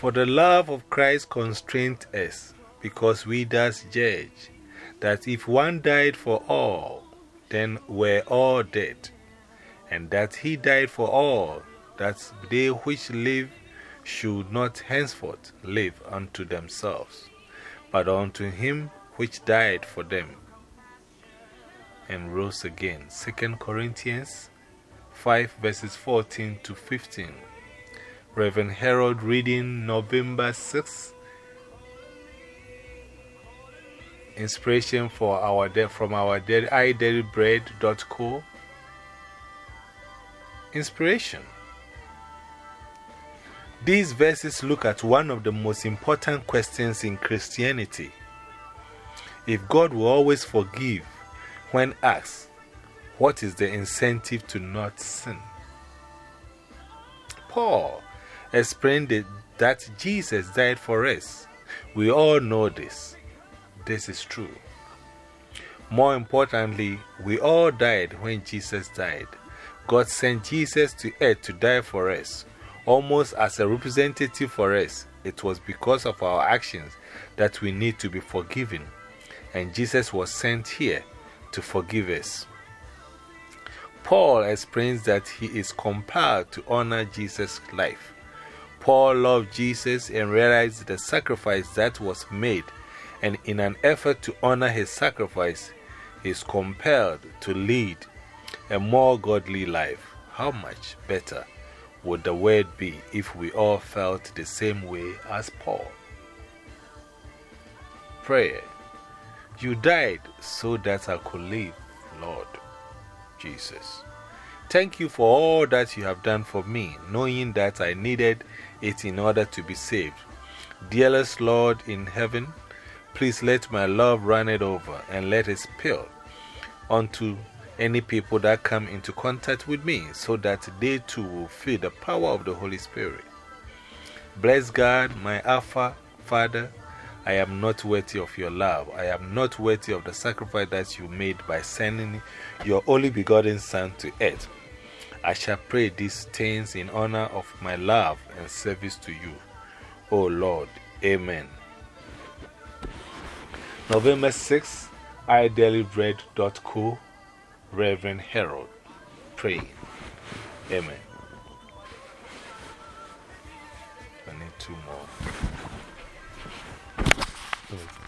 For the love of Christ constrained us, because we thus judge that if one died for all, then we're all dead, and that he died for all, that they which live should not henceforth live unto themselves, but unto him which died for them and rose again. 2 Corinthians 5 verses 14 to 15. Reverend Harold reading November 6th. Inspiration for our from our idailybread.co. Inspiration. These verses look at one of the most important questions in Christianity. If God will always forgive when asked, what is the incentive to not sin? Paul explained that Jesus died for us. We all know this. This is true. More importantly, we all died when Jesus died. God sent Jesus to earth to die for us, almost as a representative for us. It was because of our actions that we need to be forgiven, and Jesus was sent here to forgive us. Paul explains that he is compelled to honor Jesus' life. Paul loved Jesus and realized the sacrifice that was made, and in an effort to honor his sacrifice, he is compelled to lead a more godly life. How much better would the world be if we all felt the same way as Paul? Prayer. You died so that I could live, Lord Jesus. Thank you for all that you have done for me, knowing that I needed it in order to be saved. Dearest Lord in heaven, please let my love run it over and let it spill onto any people that come into contact with me so that they too will feel the power of the Holy Spirit. Bless God, my Alpha Father. I am not worthy of your love. I am not worthy of the sacrifice that you made by sending your only begotten Son to earth. I shall pray these things in honor of my love and service to you. O Lord, Amen. November 6, idailybread.co, Reverend Harold. Pray. Amen. I need two more.